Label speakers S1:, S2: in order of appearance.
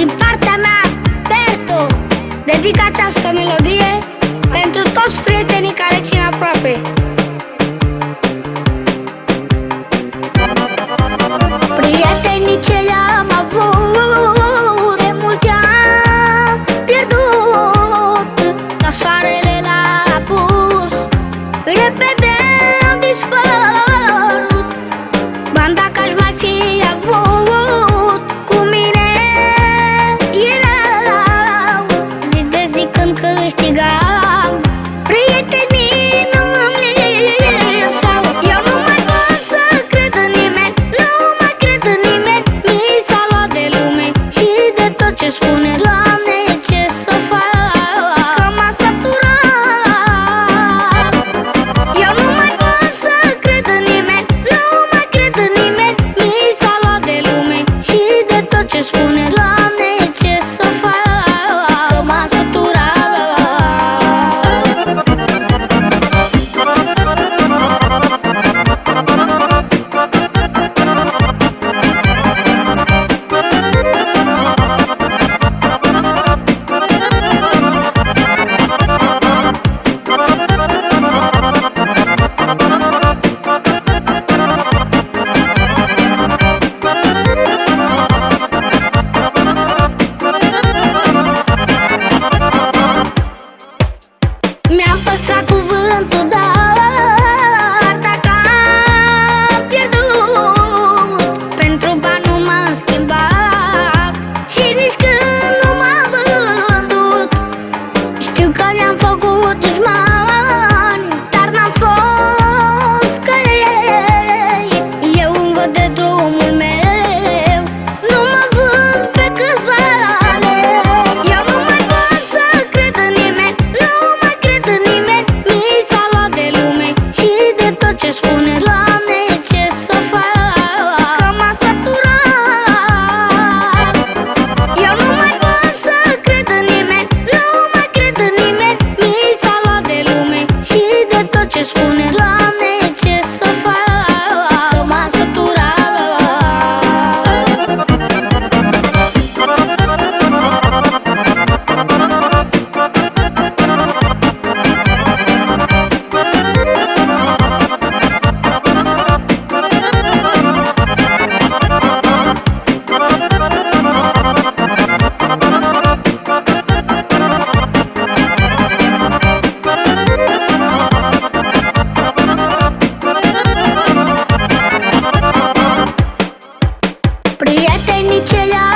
S1: Din partea mea, Berto, dedic această melodie pentru toți prietenii Me afastar com o vento da hora Приятель не челя